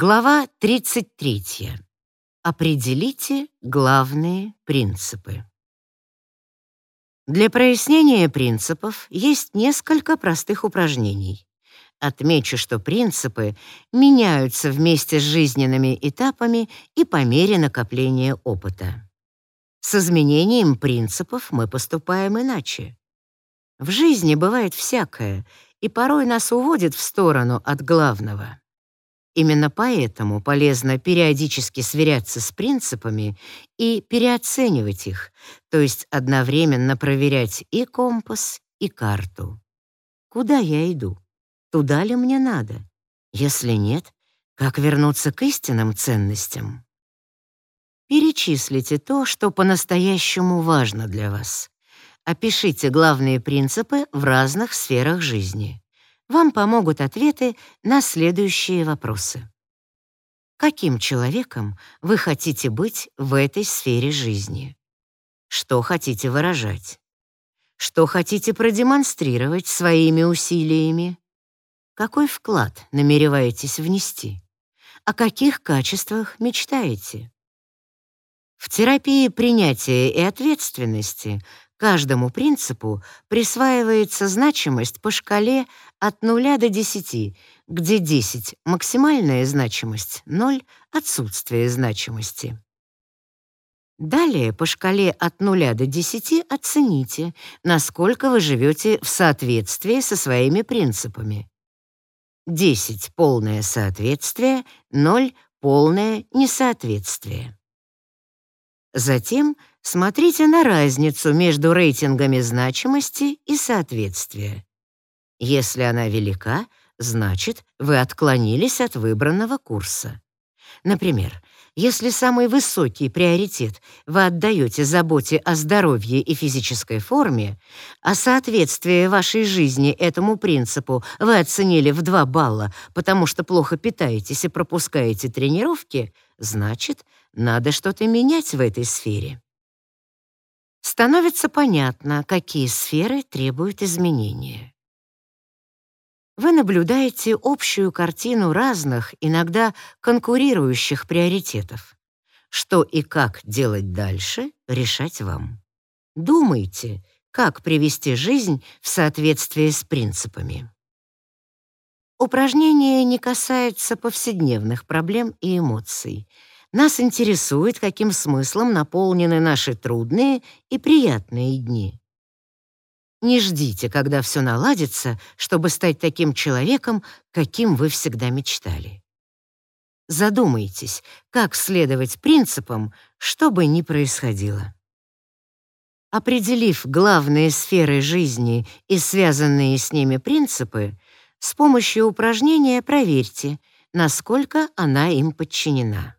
Глава 33. Определите главные принципы. Для прояснения принципов есть несколько простых упражнений. Отмечу, что принципы меняются вместе с жизненными этапами и по мере накопления опыта. С изменением принципов мы поступаем иначе. В жизни бывает всякое, и порой нас уводит в сторону от главного. Именно поэтому полезно периодически сверяться с принципами и переоценивать их, то есть одновременно проверять и компас, и карту. Куда я иду? Туда ли мне надо? Если нет, как вернуться к истинным ценностям? Перечислите то, что по-настоящему важно для вас. Опишите главные принципы в разных сферах жизни вам помогут ответы на следующие вопросы. Каким человеком вы хотите быть в этой сфере жизни? Что хотите выражать? Что хотите продемонстрировать своими усилиями? Какой вклад намереваетесь внести? О каких качествах мечтаете? В терапии принятия и ответственности Каждому принципу присваивается значимость по шкале от 0 до 10, где 10 — максимальная значимость, 0 — отсутствие значимости. Далее по шкале от 0 до 10 оцените, насколько вы живете в соответствии со своими принципами. 10 — полное соответствие, 0 — полное несоответствие. Затем смотрите на разницу между рейтингами значимости и соответствия. Если она велика, значит, вы отклонились от выбранного курса. Например, если самый высокий приоритет вы отдаете заботе о здоровье и физической форме, а соответствие вашей жизни этому принципу вы оценили в 2 балла, потому что плохо питаетесь и пропускаете тренировки, значит, надо что-то менять в этой сфере становится понятно, какие сферы требуют изменения. Вы наблюдаете общую картину разных, иногда конкурирующих приоритетов. Что и как делать дальше, решать вам. Думайте, как привести жизнь в соответствие с принципами. Упражнения не касаются повседневных проблем и эмоций — нас интересует, каким смыслом наполнены наши трудные и приятные дни. Не ждите, когда все наладится, чтобы стать таким человеком, каким вы всегда мечтали. Задумайтесь, как следовать принципам, что бы ни происходило. Определив главные сферы жизни и связанные с ними принципы, с помощью упражнения проверьте, насколько она им подчинена.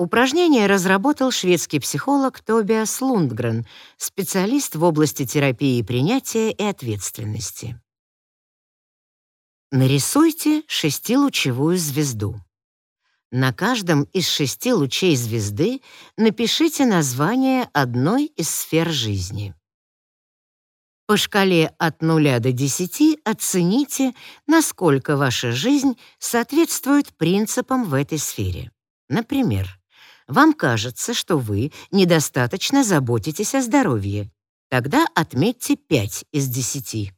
Упражнение разработал шведский психолог Тобиас Лундгрен, специалист в области терапии принятия и ответственности. Нарисуйте шестилучевую звезду. На каждом из шести лучей звезды напишите название одной из сфер жизни. По шкале от 0 до 10 оцените, насколько ваша жизнь соответствует принципам в этой сфере. Например, вам кажется, что вы недостаточно заботитесь о здоровье. Тогда отметьте 5 из 10.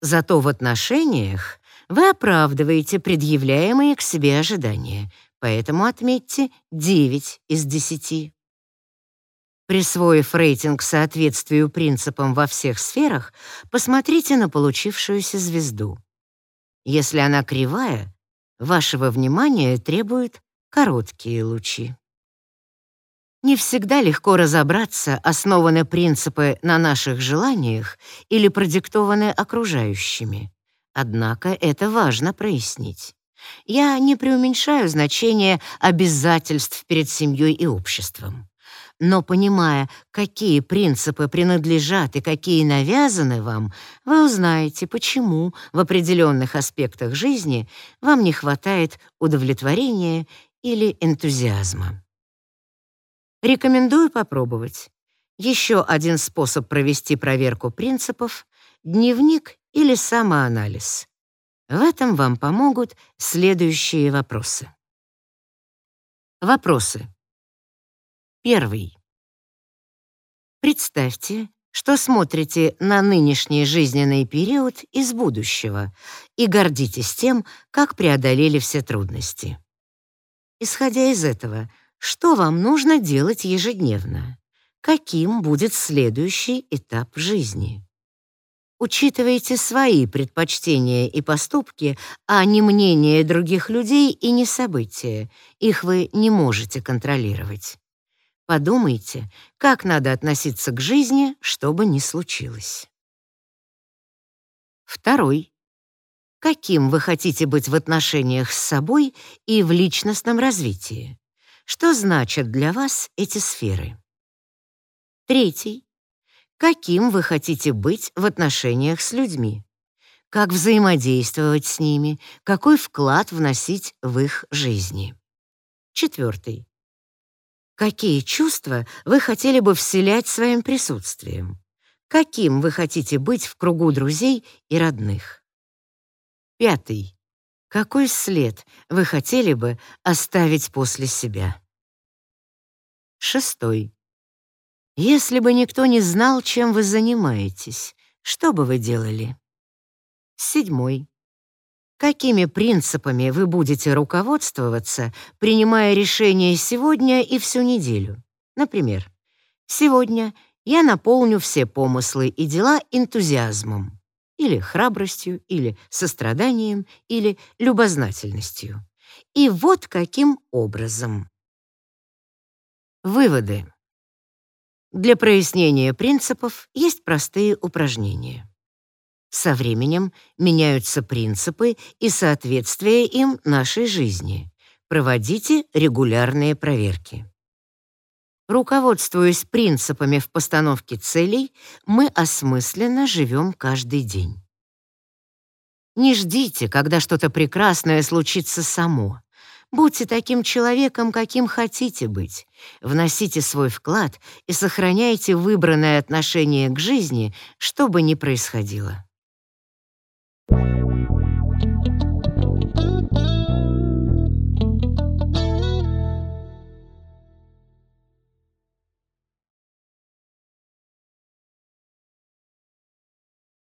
Зато в отношениях вы оправдываете предъявляемые к себе ожидания, поэтому отметьте 9 из 10. Присвоив рейтинг соответствию принципам во всех сферах, посмотрите на получившуюся звезду. Если она кривая, вашего внимания требует короткие лучи. Не всегда легко разобраться, основаны принципы на наших желаниях или продиктованы окружающими. Однако это важно прояснить. Я не преуменьшаю значение обязательств перед семьей и обществом. Но понимая, какие принципы принадлежат и какие навязаны вам, вы узнаете, почему в определенных аспектах жизни вам не хватает удовлетворения или энтузиазма. Рекомендую попробовать. Еще один способ провести проверку принципов — дневник или самоанализ. В этом вам помогут следующие вопросы. Вопросы. Первый. Представьте, что смотрите на нынешний жизненный период из будущего и гордитесь тем, как преодолели все трудности. Исходя из этого, что вам нужно делать ежедневно? Каким будет следующий этап жизни? Учитывайте свои предпочтения и поступки, а не мнение других людей и не события. Их вы не можете контролировать. Подумайте, как надо относиться к жизни, чтобы не случилось. Второй. Каким вы хотите быть в отношениях с собой и в личностном развитии? Что значат для вас эти сферы? Третий. Каким вы хотите быть в отношениях с людьми? Как взаимодействовать с ними? Какой вклад вносить в их жизни? Четвертый. Какие чувства вы хотели бы вселять своим присутствием? Каким вы хотите быть в кругу друзей и родных? Пятый. Какой след вы хотели бы оставить после себя? Шестой. Если бы никто не знал, чем вы занимаетесь, что бы вы делали? Седьмой. Какими принципами вы будете руководствоваться, принимая решения сегодня и всю неделю? Например, сегодня я наполню все помыслы и дела энтузиазмом, или храбростью, или состраданием, или любознательностью. И вот каким образом. Выводы. Для прояснения принципов есть простые упражнения. Со временем меняются принципы и соответствие им нашей жизни. Проводите регулярные проверки. Руководствуясь принципами в постановке целей, мы осмысленно живем каждый день. Не ждите, когда что-то прекрасное случится само. Будьте таким человеком, каким хотите быть. Вносите свой вклад и сохраняйте выбранное отношение к жизни, что бы ни происходило.